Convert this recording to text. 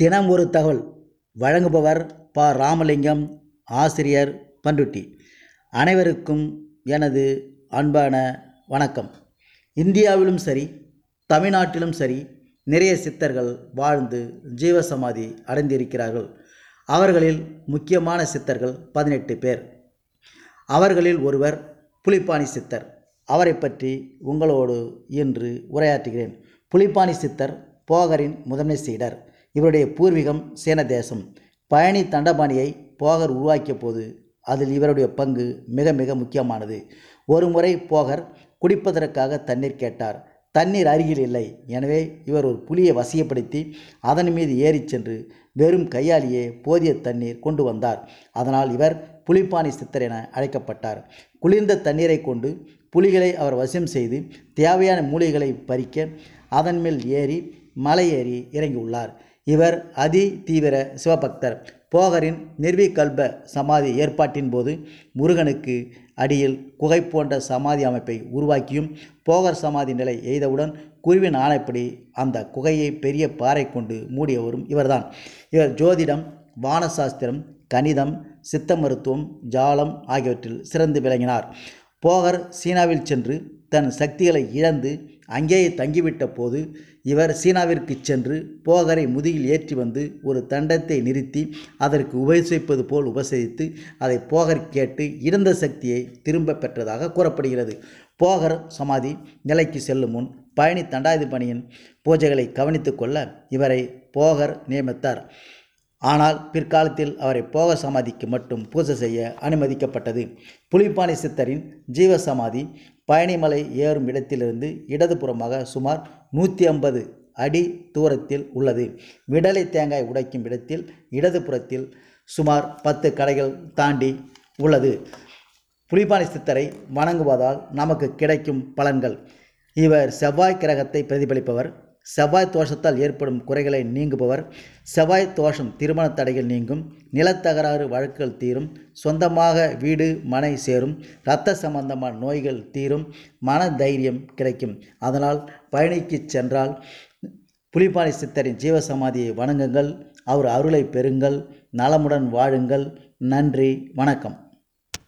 தினம் ஒரு தகவல். வழங்குபவர் ப. ராமலிங்கம் ஆசிரியர் பண்ருட்டி அனைவருக்கும் எனது அன்பான வணக்கம். இந்தியாவிலும் சரி தமிழ்நாட்டிலும் சரி நிறைய சித்தர்கள் வாழ்ந்து ஜீவசமாதி அடைந்திருக்கிறார்கள். அவர்களில் முக்கியமான சித்தர்கள் பதினெட்டு பேர். அவர்களில் ஒருவர் புலிப்பாணி சித்தர். அவரை பற்றி உங்களோடு இன்று உரையாற்றுகிறேன். புலிப்பாணி சித்தர் போகரின் முதன்மை சீடர். இவருடைய பூர்வீகம் சேன தேசம். பழனி தண்டபாணியை போகர் உருவாக்கிய போது அதில் இவருடைய பங்கு மிக மிக முக்கியமானது. ஒரு முறை போகர் குடிப்பதற்காக தண்ணீர் கேட்டார். தண்ணீர் அருகில் இல்லை. எனவே இவர் ஒரு புலியை வசியப்படுத்தி அதன் மீது ஏறிச் சென்று வெறும் கையாலேயே போதிய தண்ணீர் கொண்டு வந்தார். அதனால் இவர் புலிப்பாணி சித்தர் என அழைக்கப்பட்டார். குளிர்ந்த தண்ணீரை கொண்டு புலிகளை அவர் வசியம் செய்து தேவையான மூலிகளை பறிக்க அதன் மேல் ஏறி மலை ஏறி இறங்கியுள்ளார். இவர் அதி தீவிர சிவபக்தர். போகரின் நிர்விகல்ப சமாதி ஏற்பாட்டின் போது முருகனுக்கு அடியில் குகை போன்ற சமாதி அமைப்பை உருவாக்கியும் போகர் சமாதி நிலை எய்தவுடன் குருவின் ஆணைப்படி அந்த குகையை பெரிய பாறை கொண்டு மூடியவரும் இவர்தான். இவர் ஜோதிடம் வானசாஸ்திரம் கணிதம் சித்த மருத்துவம் ஜாலம் ஆகியவற்றில் சிறந்து விளங்கினார். போகர் சீனாவில் சென்று தன் சக்திகளை இழந்து அங்கேயே தங்கிவிட்ட போது இவர் சீனாவிற்கு சென்று போகரை முதுகில் ஏற்றி வந்து ஒரு தண்டத்தை நிறுத்தி அதற்கு உபசரிப்பது போல் உபசரித்து அதை போகர் கேட்டு இழந்த சக்தியை திரும்ப பெற்றதாக கூறப்படுகிறது. போகர் சமாதி நிலைக்கு செல்லும் முன் பழனி தண்டாயுதபணியின் பூஜைகளை கவனித்து கொள்ள இவரை போகர் நியமித்தார். ஆனால் பிற்காலத்தில் அவரை போக சமாதிக்கு மட்டும் பூஜை செய்ய அனுமதிக்கப்பட்டது. புலிப்பாணி சித்தரின் ஜீவ சமாதி பழனிமலை ஏறும் இடத்திலிருந்து இடதுபுறமாக சுமார் நூற்றி ஐம்பது அடி தூரத்தில் உள்ளது. விடலை தேங்காய் உடைக்கும் இடத்தில் இடதுபுறத்தில் சுமார் பத்து கடைகள் தாண்டி உள்ளது. புலிபாணி சித்தரை வணங்குவதால் நமக்கு கிடைக்கும் பலன்கள். இவர் செவ்வாய் கிரகத்தை பிரதிபலிப்பவர். செவ்வாய் தோஷத்தால் ஏற்படும் குறைகளை நீங்குபவர். செவ்வாய் தோஷம் திருமண தடைகள் நீங்கும். நிலத்தகராறு வழக்குகள் தீரும். சொந்தமாக வீடு மனை சேரும். இரத்த சம்பந்தமான நோய்கள் தீரும். மன தைரியம் கிடைக்கும். அதனால் பயணிக்கு சென்றால் புலிபாணி சித்தரின் ஜீவசமாதியை வணங்குங்கள். அவர் அருளை பெறுங்கள். நலமுடன் வாழுங்கள். நன்றி. வணக்கம்.